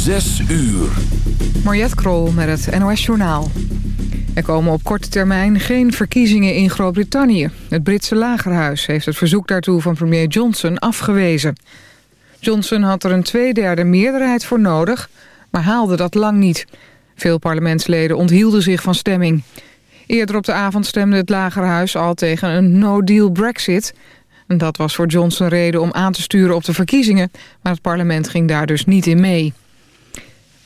Zes uur. Mariette Krol met het NOS Journaal. Er komen op korte termijn geen verkiezingen in Groot-Brittannië. Het Britse lagerhuis heeft het verzoek daartoe van premier Johnson afgewezen. Johnson had er een tweederde meerderheid voor nodig, maar haalde dat lang niet. Veel parlementsleden onthielden zich van stemming. Eerder op de avond stemde het lagerhuis al tegen een no-deal brexit... En dat was voor Johnson reden om aan te sturen op de verkiezingen... maar het parlement ging daar dus niet in mee.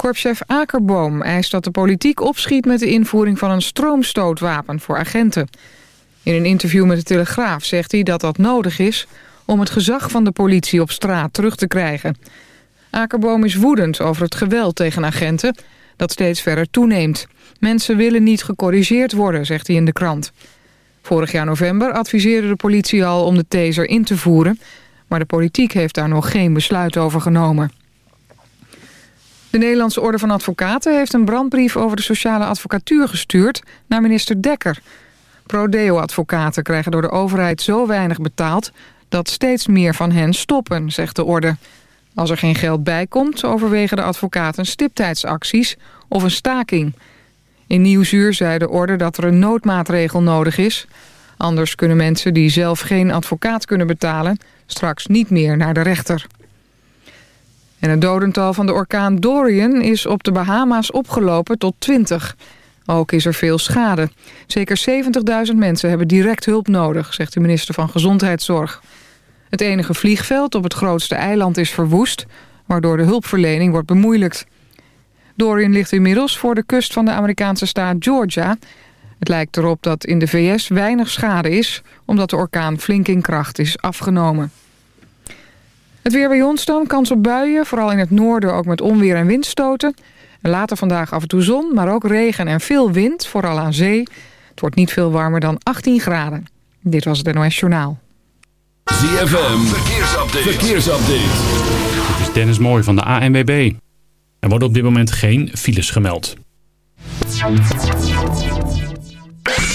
Korpschef Akerboom eist dat de politiek opschiet met de invoering van een stroomstootwapen voor agenten. In een interview met de Telegraaf zegt hij dat dat nodig is om het gezag van de politie op straat terug te krijgen. Akerboom is woedend over het geweld tegen agenten dat steeds verder toeneemt. Mensen willen niet gecorrigeerd worden, zegt hij in de krant. Vorig jaar november adviseerde de politie al om de taser in te voeren... maar de politiek heeft daar nog geen besluit over genomen. De Nederlandse Orde van Advocaten heeft een brandbrief over de sociale advocatuur gestuurd naar minister Dekker. Prodeo-advocaten krijgen door de overheid zo weinig betaald dat steeds meer van hen stoppen, zegt de orde. Als er geen geld bij komt, overwegen de advocaten stiptijdsacties of een staking. In Nieuwsuur zei de orde dat er een noodmaatregel nodig is. Anders kunnen mensen die zelf geen advocaat kunnen betalen... straks niet meer naar de rechter. En het dodental van de orkaan Dorian is op de Bahama's opgelopen tot 20. Ook is er veel schade. Zeker 70.000 mensen hebben direct hulp nodig, zegt de minister van Gezondheidszorg. Het enige vliegveld op het grootste eiland is verwoest... waardoor de hulpverlening wordt bemoeilijkt. Dorian ligt inmiddels voor de kust van de Amerikaanse staat Georgia. Het lijkt erop dat in de VS weinig schade is... omdat de orkaan flink in kracht is afgenomen. Het weer bij ons dan, kans op buien, vooral in het noorden ook met onweer en windstoten. Later vandaag af en toe zon, maar ook regen en veel wind, vooral aan zee. Het wordt niet veel warmer dan 18 graden. Dit was het NOS Journaal. ZFM, verkeersupdate. verkeersupdate. Dit is Dennis Mooi van de ANWB. Er worden op dit moment geen files gemeld.